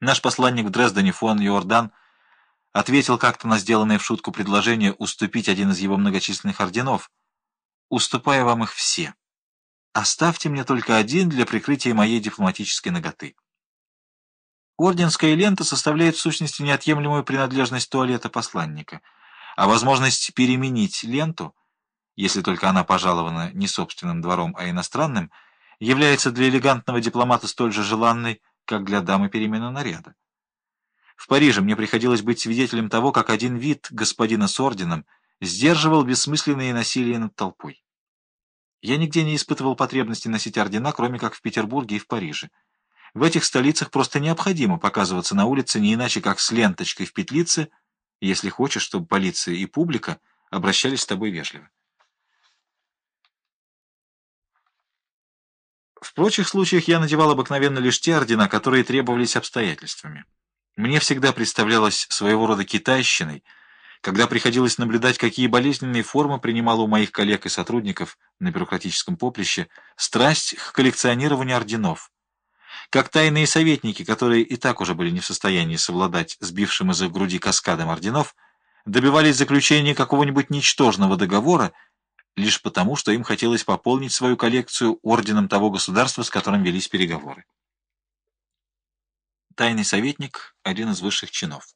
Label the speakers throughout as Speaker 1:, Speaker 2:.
Speaker 1: Наш посланник в Дрездене фон Йордан ответил как-то на сделанное в шутку предложение уступить один из его многочисленных орденов. «Уступая вам их все. Оставьте мне только один для прикрытия моей дипломатической ноготы». Орденская лента составляет в сущности неотъемлемую принадлежность туалета посланника, а возможность переменить ленту, если только она пожалована не собственным двором, а иностранным, является для элегантного дипломата столь же желанной, как для дамы перемена наряда. В Париже мне приходилось быть свидетелем того, как один вид господина с орденом сдерживал бессмысленные насилия над толпой. Я нигде не испытывал потребности носить ордена, кроме как в Петербурге и в Париже. В этих столицах просто необходимо показываться на улице не иначе, как с ленточкой в петлице, если хочешь, чтобы полиция и публика обращались с тобой вежливо. В прочих случаях я надевал обыкновенно лишь те ордена, которые требовались обстоятельствами. Мне всегда представлялось своего рода китайщиной, когда приходилось наблюдать, какие болезненные формы принимала у моих коллег и сотрудников на бюрократическом поприще страсть к коллекционированию орденов. Как тайные советники, которые и так уже были не в состоянии совладать с бившим из их груди каскадом орденов, добивались заключения какого-нибудь ничтожного договора, лишь потому, что им хотелось пополнить свою коллекцию орденом того государства, с которым велись переговоры. Тайный советник – один из высших чинов.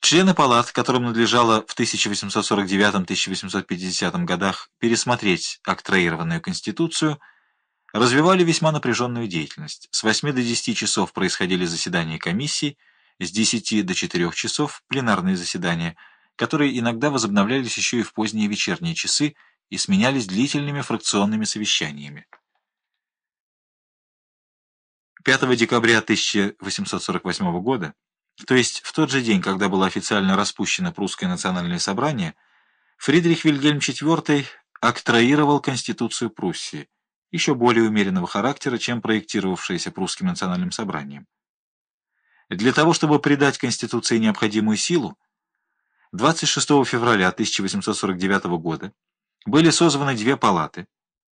Speaker 1: Члены палат, которым надлежало в 1849-1850 годах пересмотреть октроированную конституцию, развивали весьма напряженную деятельность. С 8 до 10 часов происходили заседания комиссий, с 10 до 4 часов – пленарные заседания – которые иногда возобновлялись еще и в поздние вечерние часы и сменялись длительными фракционными совещаниями. 5 декабря 1848 года, то есть в тот же день, когда было официально распущено Прусское национальное собрание, Фридрих Вильгельм IV октроировал Конституцию Пруссии, еще более умеренного характера, чем проектировавшаяся Прусским национальным собранием. Для того, чтобы придать Конституции необходимую силу, 26 февраля 1849 года были созваны две палаты,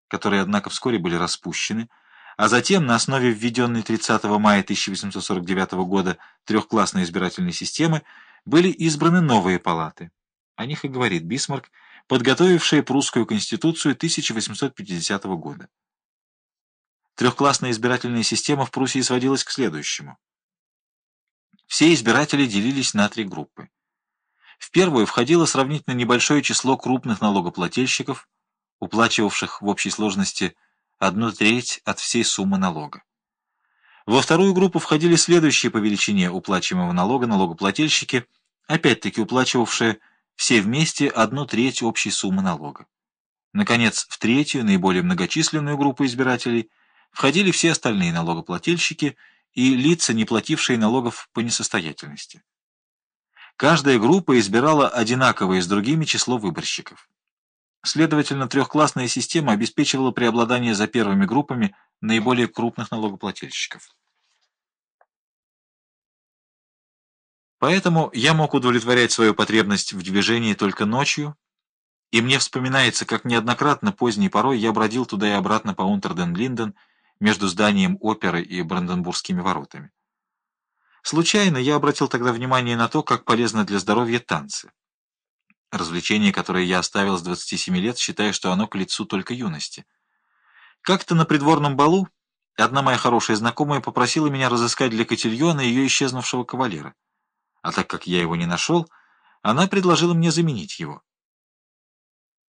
Speaker 1: которые, однако, вскоре были распущены, а затем на основе введенной 30 мая 1849 года трехклассной избирательной системы были избраны новые палаты. О них и говорит Бисмарк, подготовившие прусскую конституцию 1850 года. Трехклассная избирательная система в Пруссии сводилась к следующему. Все избиратели делились на три группы. В первую входило сравнительно небольшое число крупных налогоплательщиков, уплачивавших в общей сложности одну треть от всей суммы налога. Во вторую группу входили следующие по величине уплачиваемого налога налогоплательщики, опять-таки уплачивавшие все вместе одну треть общей суммы налога. Наконец, в третью, наиболее многочисленную группу избирателей входили все остальные налогоплательщики и лица, не платившие налогов по несостоятельности. Каждая группа избирала одинаковое с другими число выборщиков. Следовательно, трехклассная система обеспечивала преобладание за первыми группами наиболее крупных налогоплательщиков. Поэтому я мог удовлетворять свою потребность в движении только ночью, и мне вспоминается, как неоднократно поздней порой я бродил туда и обратно по Унтерден-Линден между зданием оперы и Бранденбургскими воротами. Случайно я обратил тогда внимание на то, как полезно для здоровья танцы. Развлечение, которое я оставил с 27 лет, считая, что оно к лицу только юности. Как-то на придворном балу одна моя хорошая знакомая попросила меня разыскать для Котильона ее исчезнувшего кавалера. А так как я его не нашел, она предложила мне заменить его.